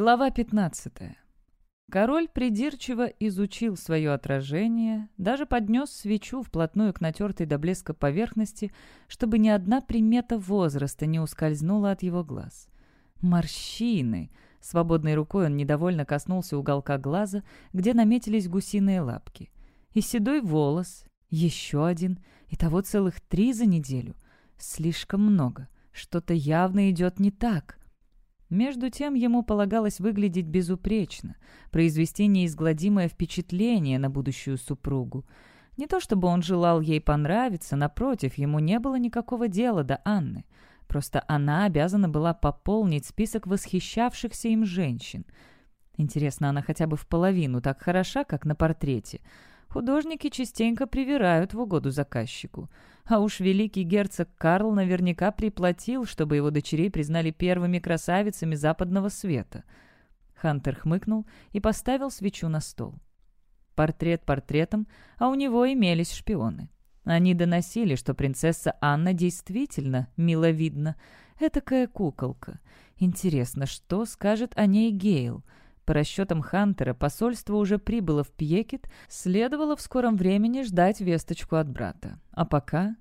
Глава 15. Король придирчиво изучил свое отражение, даже поднес свечу вплотную к натертой до блеска поверхности, чтобы ни одна примета возраста не ускользнула от его глаз. Морщины! Свободной рукой он недовольно коснулся уголка глаза, где наметились гусиные лапки. И седой волос, еще один, и того целых три за неделю. Слишком много. Что-то явно идет не так. Между тем ему полагалось выглядеть безупречно, произвести неизгладимое впечатление на будущую супругу. Не то чтобы он желал ей понравиться, напротив, ему не было никакого дела до Анны. Просто она обязана была пополнить список восхищавшихся им женщин. Интересно, она хотя бы в половину так хороша, как на портрете. Художники частенько привирают в угоду заказчику. А уж великий герцог Карл наверняка приплатил, чтобы его дочерей признали первыми красавицами западного света. Хантер хмыкнул и поставил свечу на стол. Портрет портретом, а у него имелись шпионы. Они доносили, что принцесса Анна действительно миловидна. Этакая куколка. Интересно, что скажет о ней Гейл? По расчетам Хантера, посольство уже прибыло в Пьекет, следовало в скором времени ждать весточку от брата. А пока...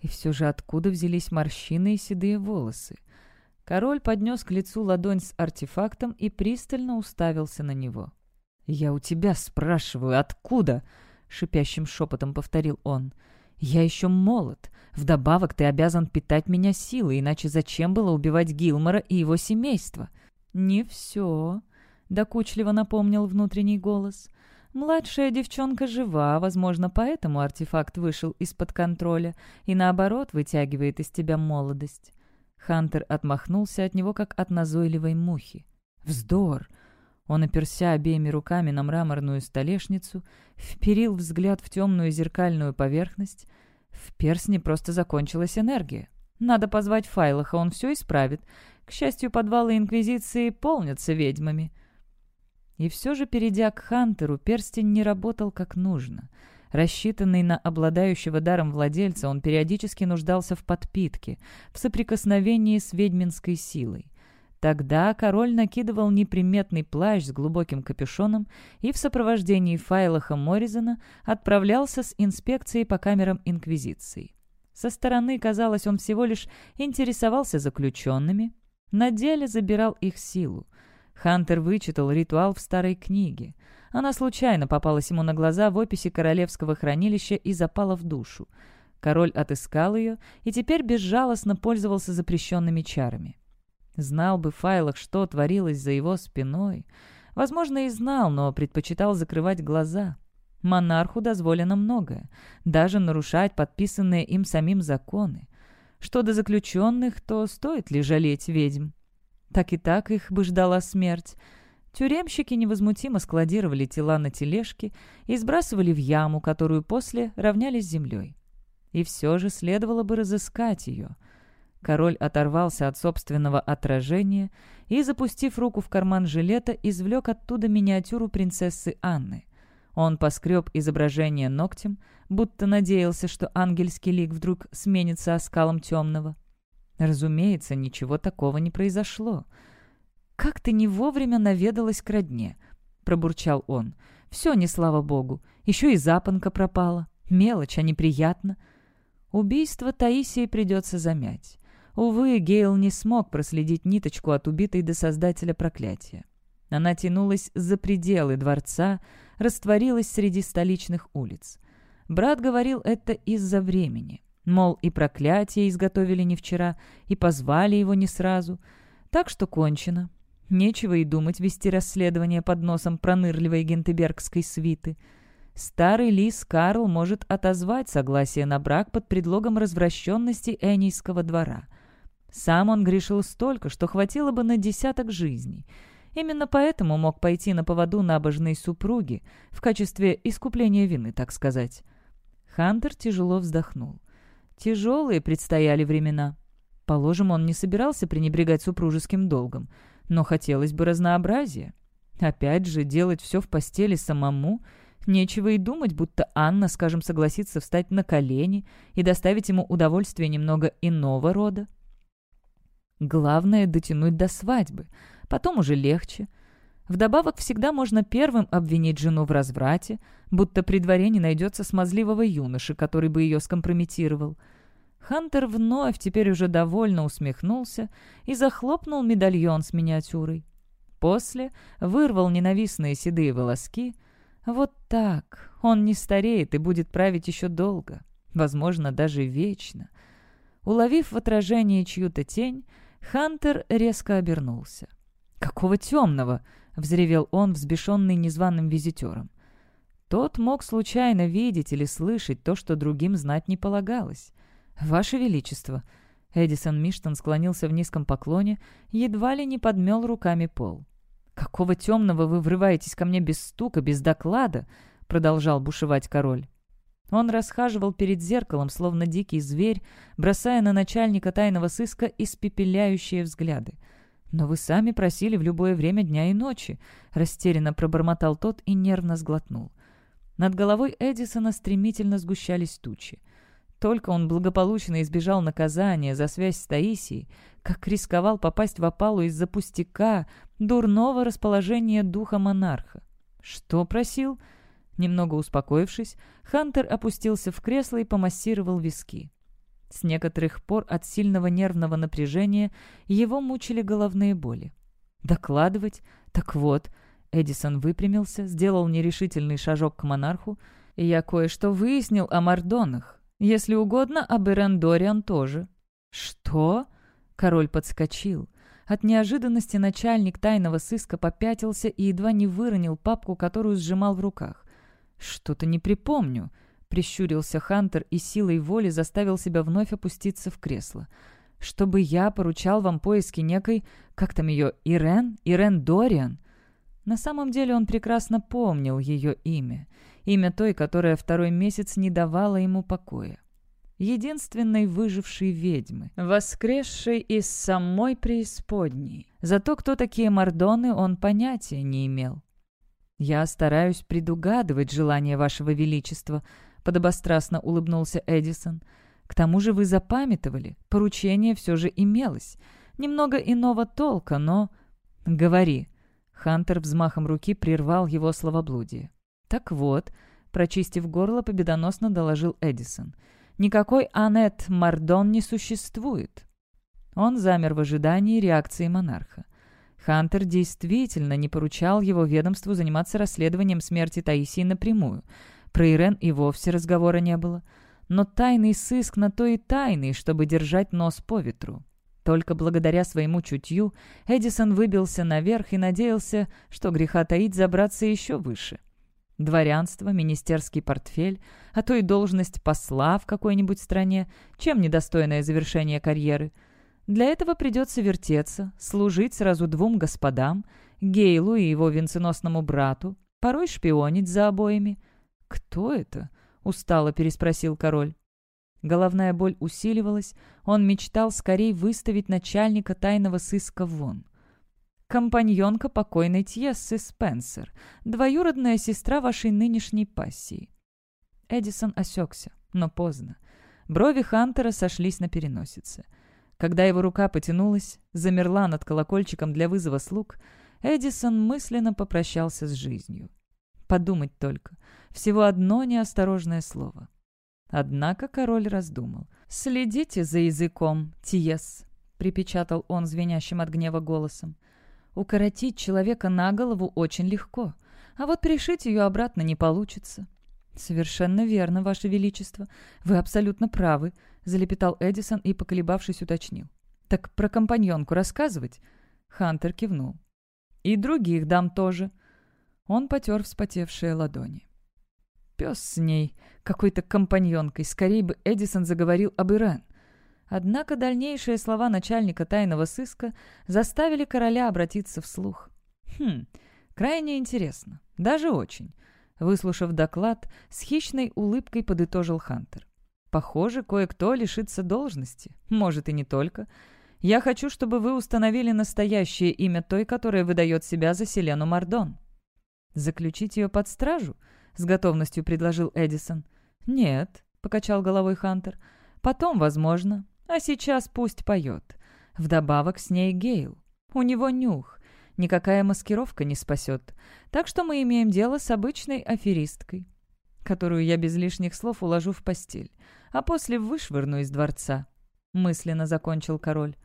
И все же откуда взялись морщины и седые волосы? Король поднес к лицу ладонь с артефактом и пристально уставился на него. «Я у тебя спрашиваю, откуда?» — шипящим шепотом повторил он. «Я еще молод. Вдобавок ты обязан питать меня силой, иначе зачем было убивать Гилмора и его семейство?» «Не все», докучливо напомнил внутренний голос. «Младшая девчонка жива, возможно, поэтому артефакт вышел из-под контроля и, наоборот, вытягивает из тебя молодость». Хантер отмахнулся от него, как от назойливой мухи. «Вздор!» Он оперся обеими руками на мраморную столешницу, вперил взгляд в темную зеркальную поверхность. В персне просто закончилась энергия. Надо позвать Файлаха, он все исправит. К счастью, подвалы Инквизиции полнятся ведьмами. И все же, перейдя к Хантеру, перстень не работал как нужно. Рассчитанный на обладающего даром владельца, он периодически нуждался в подпитке, в соприкосновении с ведьминской силой. Тогда король накидывал неприметный плащ с глубоким капюшоном и в сопровождении Файлаха Моризона отправлялся с инспекцией по камерам Инквизиции. Со стороны, казалось, он всего лишь интересовался заключенными, на деле забирал их силу. Хантер вычитал ритуал в старой книге. Она случайно попалась ему на глаза в описи королевского хранилища и запала в душу. Король отыскал ее и теперь безжалостно пользовался запрещенными чарами. Знал бы Файлах, что творилось за его спиной. Возможно, и знал, но предпочитал закрывать глаза. Монарху дозволено многое, даже нарушать подписанные им самим законы. Что до заключенных, то стоит ли жалеть ведьм? Так и так их бы ждала смерть. Тюремщики невозмутимо складировали тела на тележке и сбрасывали в яму, которую после равняли с землей. И все же следовало бы разыскать ее. Король оторвался от собственного отражения и, запустив руку в карман жилета, извлек оттуда миниатюру принцессы Анны. Он поскреб изображение ногтем, будто надеялся, что ангельский лик вдруг сменится оскалом темного. Разумеется, ничего такого не произошло. «Как ты не вовремя наведалась к родне?» — пробурчал он. «Все не слава богу. Еще и запонка пропала. Мелочь, а неприятно. Убийство Таисии придется замять. Увы, Гейл не смог проследить ниточку от убитой до создателя проклятия. Она тянулась за пределы дворца, растворилась среди столичных улиц. Брат говорил это из-за времени. Мол, и проклятие изготовили не вчера, и позвали его не сразу. Так что кончено. Нечего и думать вести расследование под носом пронырливой гентебергской свиты. Старый лис Карл может отозвать согласие на брак под предлогом развращенности Энийского двора. Сам он грешил столько, что хватило бы на десяток жизней. Именно поэтому мог пойти на поводу набожной супруги, в качестве искупления вины, так сказать. Хантер тяжело вздохнул. Тяжелые предстояли времена. Положим, он не собирался пренебрегать супружеским долгом, но хотелось бы разнообразия. Опять же, делать все в постели самому — Нечего и думать, будто Анна, скажем, согласится встать на колени и доставить ему удовольствие немного иного рода. Главное — дотянуть до свадьбы. Потом уже легче. Вдобавок всегда можно первым обвинить жену в разврате, будто при дворе не найдется смазливого юноши, который бы ее скомпрометировал. Хантер вновь теперь уже довольно усмехнулся и захлопнул медальон с миниатюрой. После вырвал ненавистные седые волоски. Вот так. Он не стареет и будет править еще долго. Возможно, даже вечно. Уловив в отражении чью-то тень, Хантер резко обернулся. «Какого темного?» — взревел он, взбешенный незваным визитером. Тот мог случайно видеть или слышать то, что другим знать не полагалось. «Ваше Величество!» Эдисон Миштон склонился в низком поклоне, едва ли не подмел руками пол. «Какого темного вы врываетесь ко мне без стука, без доклада?» — продолжал бушевать король. Он расхаживал перед зеркалом, словно дикий зверь, бросая на начальника тайного сыска испепеляющие взгляды. «Но вы сами просили в любое время дня и ночи», — растерянно пробормотал тот и нервно сглотнул. Над головой Эдисона стремительно сгущались тучи. Только он благополучно избежал наказания за связь с Таисией, как рисковал попасть в опалу из-за пустяка, дурного расположения духа монарха. «Что просил?» Немного успокоившись, Хантер опустился в кресло и помассировал виски. С некоторых пор от сильного нервного напряжения его мучили головные боли. «Докладывать? Так вот». Эдисон выпрямился, сделал нерешительный шажок к монарху. «Я кое-что выяснил о Мардонах. Если угодно, об Ирен Дориан тоже». «Что?» Король подскочил. От неожиданности начальник тайного сыска попятился и едва не выронил папку, которую сжимал в руках. «Что-то не припомню», — прищурился Хантер и силой воли заставил себя вновь опуститься в кресло. «Чтобы я поручал вам поиски некой, как там ее, Ирен? Ирен Дориан?» На самом деле он прекрасно помнил ее имя. Имя той, которая второй месяц не давала ему покоя единственной выжившей ведьмы, воскресшей из самой преисподней. Зато кто такие мордоны, он понятия не имел. «Я стараюсь предугадывать желание вашего величества», — подобострастно улыбнулся Эдисон. «К тому же вы запамятовали, поручение все же имелось. Немного иного толка, но...» «Говори». Хантер взмахом руки прервал его словоблудие. «Так вот», — прочистив горло, победоносно доложил Эдисон — Никакой Аннет Мардон не существует. Он замер в ожидании реакции монарха. Хантер действительно не поручал его ведомству заниматься расследованием смерти Таисии напрямую. Про Ирен и вовсе разговора не было. Но тайный сыск на то и тайный, чтобы держать нос по ветру. Только благодаря своему чутью Эдисон выбился наверх и надеялся, что греха таить забраться еще выше. — Дворянство, министерский портфель, а то и должность посла в какой-нибудь стране, чем недостойное завершение карьеры. Для этого придется вертеться, служить сразу двум господам, Гейлу и его венценосному брату, порой шпионить за обоими. «Кто это?» — устало переспросил король. Головная боль усиливалась, он мечтал скорее выставить начальника тайного сыска вон компаньонка покойной Тьессы Спенсер, двоюродная сестра вашей нынешней пассии». Эдисон осекся, но поздно. Брови Хантера сошлись на переносице. Когда его рука потянулась, замерла над колокольчиком для вызова слуг, Эдисон мысленно попрощался с жизнью. Подумать только. Всего одно неосторожное слово. Однако король раздумал. «Следите за языком, Тиес», — припечатал он звенящим от гнева голосом. Укоротить человека на голову очень легко, а вот пришить ее обратно не получится. «Совершенно верно, Ваше Величество. Вы абсолютно правы», — залепетал Эдисон и, поколебавшись, уточнил. «Так про компаньонку рассказывать?» Хантер кивнул. «И других дам тоже». Он потер вспотевшие ладони. Пес с ней, какой-то компаньонкой. Скорее бы Эдисон заговорил об Ирен. Однако дальнейшие слова начальника тайного сыска заставили короля обратиться вслух. «Хм, крайне интересно. Даже очень». Выслушав доклад, с хищной улыбкой подытожил Хантер. «Похоже, кое-кто лишится должности. Может, и не только. Я хочу, чтобы вы установили настоящее имя той, которая выдает себя за Селену Мардон». «Заключить ее под стражу?» — с готовностью предложил Эдисон. «Нет», — покачал головой Хантер. «Потом, возможно. А сейчас пусть поет. Вдобавок с ней Гейл. У него нюх. никакая маскировка не спасет. Так что мы имеем дело с обычной аферисткой, которую я без лишних слов уложу в постель, а после вышвырну из дворца», — мысленно закончил король.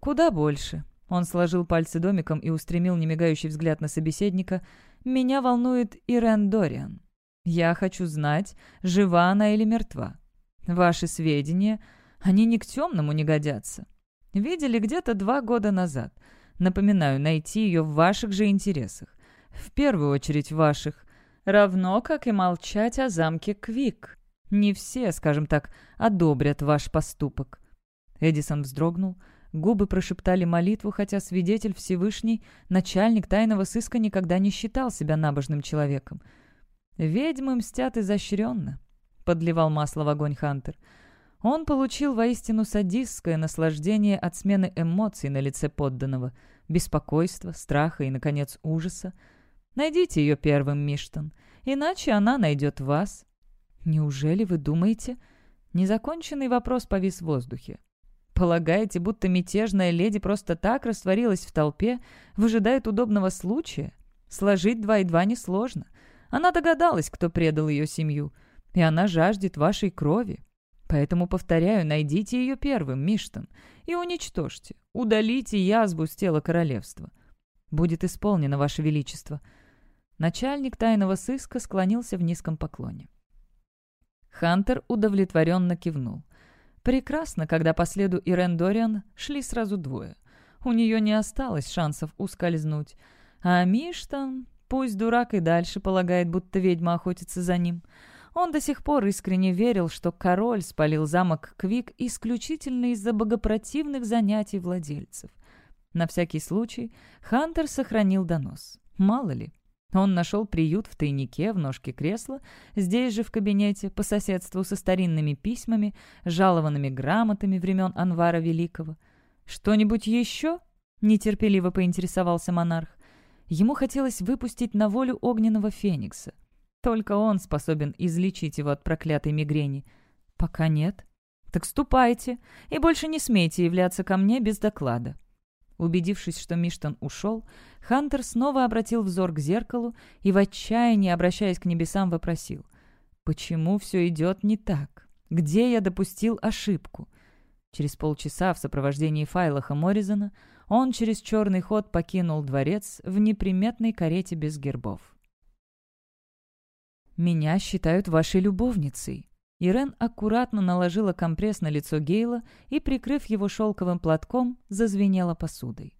«Куда больше?» — он сложил пальцы домиком и устремил немигающий взгляд на собеседника. «Меня волнует Ирен Дориан. Я хочу знать, жива она или мертва. Ваши сведения, они ни к темному не годятся. Видели где-то два года назад. Напоминаю, найти ее в ваших же интересах. В первую очередь ваших. Равно как и молчать о замке Квик. Не все, скажем так, одобрят ваш поступок». Эдисон вздрогнул. Губы прошептали молитву, хотя свидетель Всевышний, начальник тайного сыска, никогда не считал себя набожным человеком. «Ведьмы мстят изощренно», — подливал масло в огонь Хантер. Он получил воистину садистское наслаждение от смены эмоций на лице подданного, беспокойства, страха и, наконец, ужаса. Найдите ее первым, Миштон, иначе она найдет вас. Неужели вы думаете? Незаконченный вопрос повис в воздухе. Полагаете, будто мятежная леди просто так растворилась в толпе, выжидает удобного случая? Сложить два и два несложно. Она догадалась, кто предал ее семью, и она жаждет вашей крови. Поэтому, повторяю, найдите ее первым, Миштон, и уничтожьте, удалите язву с тела королевства. Будет исполнено, Ваше Величество». Начальник тайного сыска склонился в низком поклоне. Хантер удовлетворенно кивнул. Прекрасно, когда по следу Ирен Дориан шли сразу двое. У нее не осталось шансов ускользнуть. А Миштон, пусть дурак и дальше полагает, будто ведьма охотится за ним. Он до сих пор искренне верил, что король спалил замок Квик исключительно из-за богопротивных занятий владельцев. На всякий случай Хантер сохранил донос. Мало ли, он нашел приют в тайнике в ножке кресла, здесь же в кабинете, по соседству со старинными письмами, жалованными грамотами времен Анвара Великого. «Что-нибудь еще?» — нетерпеливо поинтересовался монарх. Ему хотелось выпустить на волю огненного феникса. Только он способен излечить его от проклятой мигрени. «Пока нет». «Так ступайте и больше не смейте являться ко мне без доклада», Убедившись, что Миштон ушел, Хантер снова обратил взор к зеркалу и в отчаянии, обращаясь к небесам, вопросил. «Почему все идет не так? Где я допустил ошибку?» Через полчаса в сопровождении Файлаха Морризона он через черный ход покинул дворец в неприметной карете без гербов. «Меня считают вашей любовницей», Ирен аккуратно наложила компресс на лицо Гейла и, прикрыв его шелковым платком, зазвенела посудой.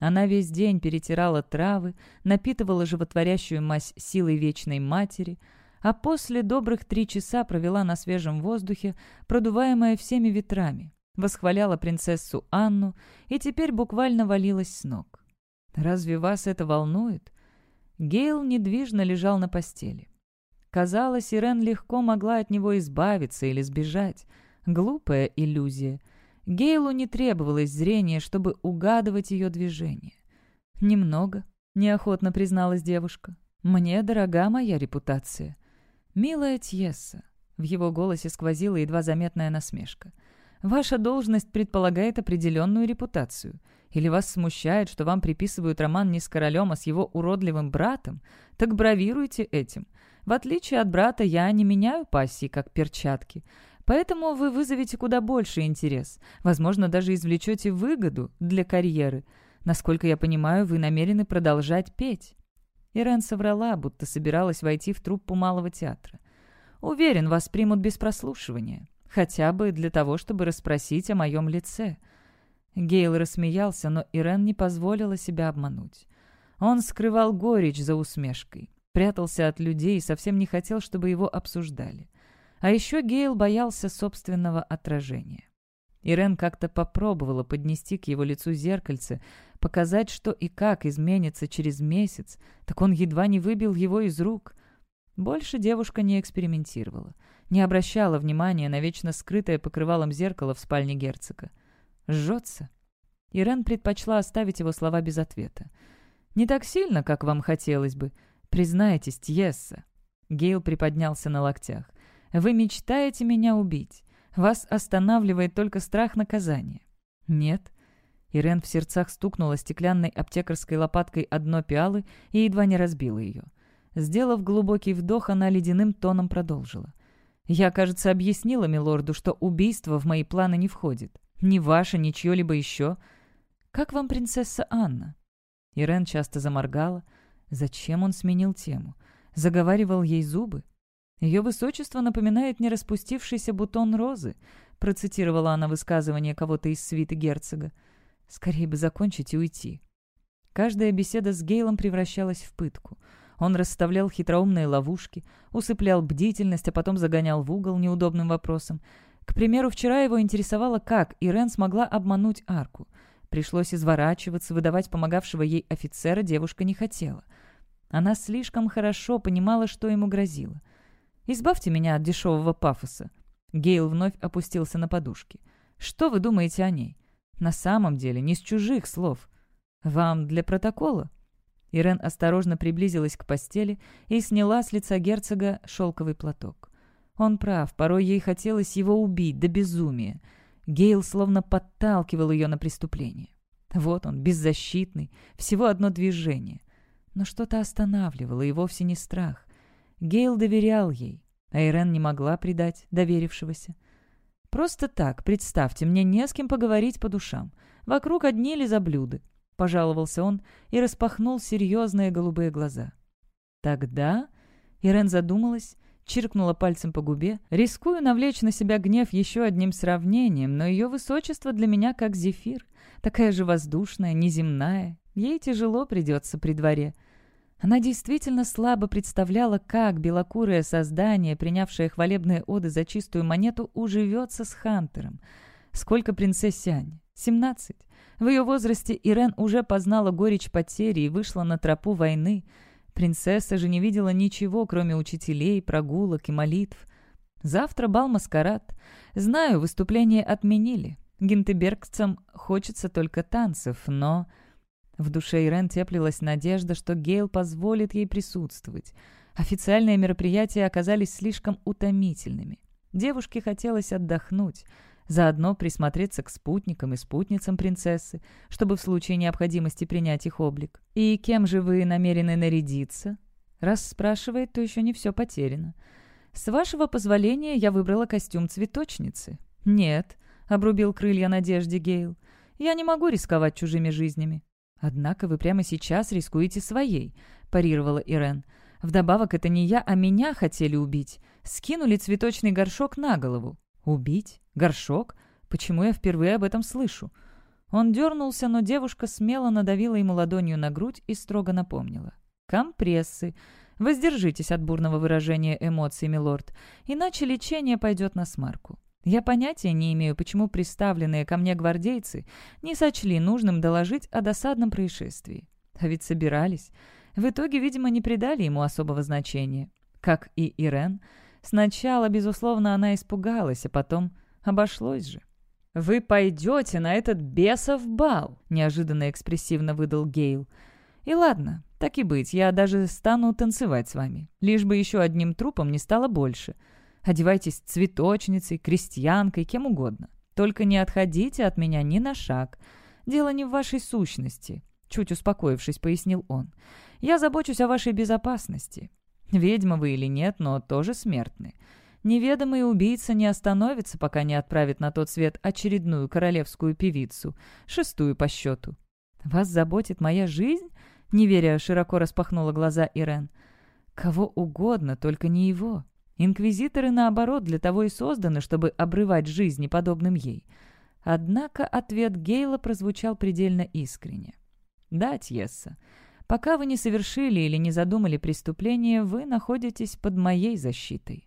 Она весь день перетирала травы, напитывала животворящую мазь силой вечной матери, а после добрых три часа провела на свежем воздухе, продуваемая всеми ветрами, восхваляла принцессу Анну и теперь буквально валилась с ног. «Разве вас это волнует?» Гейл недвижно лежал на постели. Казалось, Ирен легко могла от него избавиться или сбежать. Глупая иллюзия. Гейлу не требовалось зрения, чтобы угадывать ее движение. «Немного», — неохотно призналась девушка. «Мне дорога моя репутация». «Милая Тьесса», — в его голосе сквозила едва заметная насмешка. «Ваша должность предполагает определенную репутацию. Или вас смущает, что вам приписывают роман не с королем, а с его уродливым братом? Так бравируйте этим. В отличие от брата, я не меняю пассии, как перчатки. Поэтому вы вызовете куда больше интерес. Возможно, даже извлечете выгоду для карьеры. Насколько я понимаю, вы намерены продолжать петь». Ирен соврала, будто собиралась войти в труппу малого театра. «Уверен, вас примут без прослушивания. Хотя бы для того, чтобы расспросить о моем лице». Гейл рассмеялся, но Ирен не позволила себя обмануть. Он скрывал горечь за усмешкой прятался от людей и совсем не хотел, чтобы его обсуждали. А еще Гейл боялся собственного отражения. Ирен как-то попробовала поднести к его лицу зеркальце, показать, что и как изменится через месяц, так он едва не выбил его из рук. Больше девушка не экспериментировала, не обращала внимания на вечно скрытое покрывалом зеркало в спальне герцога. «Жжется?» Ирен предпочла оставить его слова без ответа. «Не так сильно, как вам хотелось бы», «Признайтесь, Тьесса». Гейл приподнялся на локтях. «Вы мечтаете меня убить. Вас останавливает только страх наказания». «Нет». Ирен в сердцах стукнула стеклянной аптекарской лопаткой одно пиалы и едва не разбила ее. Сделав глубокий вдох, она ледяным тоном продолжила. «Я, кажется, объяснила милорду, что убийство в мои планы не входит. Ни ваше, ни чье-либо еще. Как вам принцесса Анна?» Ирен часто заморгала. Зачем он сменил тему? Заговаривал ей зубы? «Ее высочество напоминает не распустившийся бутон розы», процитировала она высказывание кого-то из свиты герцога. «Скорее бы закончить и уйти». Каждая беседа с Гейлом превращалась в пытку. Он расставлял хитроумные ловушки, усыплял бдительность, а потом загонял в угол неудобным вопросом. К примеру, вчера его интересовало, как Ирен смогла обмануть арку. Пришлось изворачиваться, выдавать помогавшего ей офицера девушка не хотела. Она слишком хорошо понимала, что ему грозило. «Избавьте меня от дешевого пафоса». Гейл вновь опустился на подушки. «Что вы думаете о ней? На самом деле, не с чужих слов. Вам для протокола?» Ирен осторожно приблизилась к постели и сняла с лица герцога шелковый платок. Он прав, порой ей хотелось его убить до безумия. Гейл словно подталкивал ее на преступление. Вот он, беззащитный, всего одно движение. Но что-то останавливало, и вовсе не страх. Гейл доверял ей, а Ирен не могла предать доверившегося. «Просто так, представьте, мне не с кем поговорить по душам. Вокруг одни лизоблюды», — пожаловался он и распахнул серьезные голубые глаза. «Тогда...» — Ирен задумалась, чиркнула пальцем по губе. «Рискую навлечь на себя гнев еще одним сравнением, но ее высочество для меня как зефир, такая же воздушная, неземная. Ей тяжело придется при дворе». Она действительно слабо представляла, как белокурое создание, принявшее хвалебные оды за чистую монету, уживется с Хантером. Сколько принцессе Ань? Семнадцать. В ее возрасте Ирен уже познала горечь потери и вышла на тропу войны. Принцесса же не видела ничего, кроме учителей, прогулок и молитв. Завтра бал-маскарад. Знаю, выступление отменили. Гинтебергцам хочется только танцев, но... В душе Ирен теплилась надежда, что Гейл позволит ей присутствовать. Официальные мероприятия оказались слишком утомительными. Девушке хотелось отдохнуть, заодно присмотреться к спутникам и спутницам принцессы, чтобы в случае необходимости принять их облик. «И кем же вы намерены нарядиться?» Раз спрашивает, то еще не все потеряно. «С вашего позволения я выбрала костюм цветочницы». «Нет», — обрубил крылья надежде Гейл, — «я не могу рисковать чужими жизнями. «Однако вы прямо сейчас рискуете своей», — парировала Ирен. «Вдобавок, это не я, а меня хотели убить. Скинули цветочный горшок на голову». «Убить? Горшок? Почему я впервые об этом слышу?» Он дернулся, но девушка смело надавила ему ладонью на грудь и строго напомнила. «Компрессы. Воздержитесь от бурного выражения эмоций, милорд, иначе лечение пойдет на смарку. Я понятия не имею, почему приставленные ко мне гвардейцы не сочли нужным доложить о досадном происшествии. А ведь собирались. В итоге, видимо, не придали ему особого значения. Как и Ирен. Сначала, безусловно, она испугалась, а потом обошлось же. «Вы пойдете на этот бесов бал!» — неожиданно экспрессивно выдал Гейл. «И ладно, так и быть, я даже стану танцевать с вами. Лишь бы еще одним трупом не стало больше. Одевайтесь цветочницей, крестьянкой, кем угодно. Только не отходите от меня ни на шаг. Дело не в вашей сущности», — чуть успокоившись, пояснил он. «Я забочусь о вашей безопасности. Ведьма вы или нет, но тоже смертны. Неведомый убийца не остановится, пока не отправит на тот свет очередную королевскую певицу, шестую по счету. «Вас заботит моя жизнь?» — неверя широко распахнула глаза Ирен. «Кого угодно, только не его. Инквизиторы, наоборот, для того и созданы, чтобы обрывать жизни подобным ей. Однако ответ Гейла прозвучал предельно искренне. «Да, Тьесса, пока вы не совершили или не задумали преступление, вы находитесь под моей защитой».